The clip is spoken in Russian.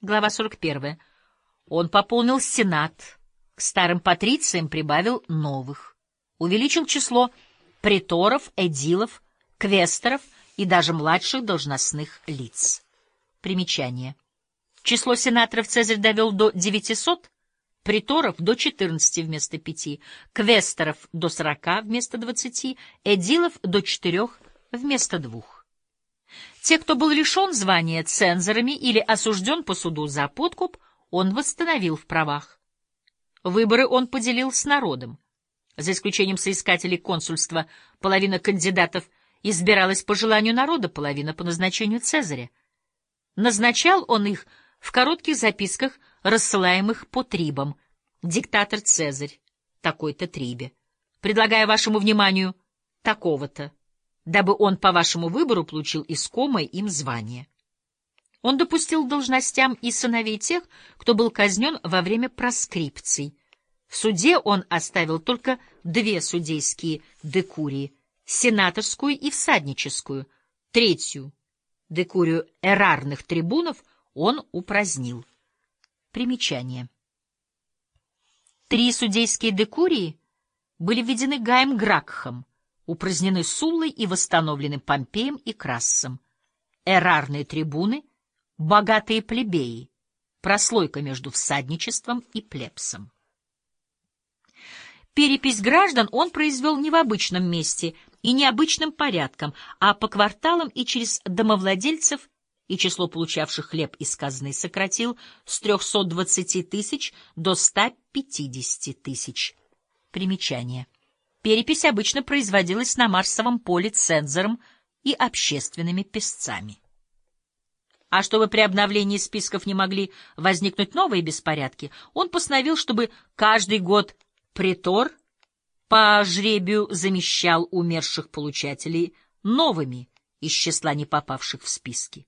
Глава 41. Он пополнил Сенат, к старым патрициям прибавил новых, увеличил число приторов, эдилов, квесторов и даже младших должностных лиц. Примечание. Число сенаторов Цезарь довел до 900, приторов — до 14 вместо 5, квесторов — до 40 вместо 20, эдилов — до 4 вместо 2. Те, кто был лишен звания цензорами или осужден по суду за подкуп, он восстановил в правах. Выборы он поделил с народом. За исключением соискателей консульства, половина кандидатов избиралась по желанию народа, половина по назначению Цезаря. Назначал он их в коротких записках, рассылаемых по трибам. Диктатор Цезарь, такой-то трибе. Предлагая вашему вниманию такого-то дабы он по вашему выбору получил искомое им звание. Он допустил должностям и сыновей тех, кто был казнен во время проскрипций. В суде он оставил только две судейские декурии — сенаторскую и всадническую. Третью, декурию эрарных трибунов, он упразднил. Примечание. Три судейские декурии были введены Гаем Гракхом, упразднены Суллой и восстановлены Помпеем и Крассом. Эрарные трибуны, богатые плебеи, прослойка между всадничеством и плебсом. Перепись граждан он произвел не в обычном месте и необычным порядком, а по кварталам и через домовладельцев, и число получавших хлеб из казны сократил с 320 тысяч до 150 тысяч. Примечание. Перепись обычно производилась на Марсовом поле цензором и общественными песцами. А чтобы при обновлении списков не могли возникнуть новые беспорядки, он постановил, чтобы каждый год притор по жребию замещал умерших получателей новыми из числа не попавших в списки.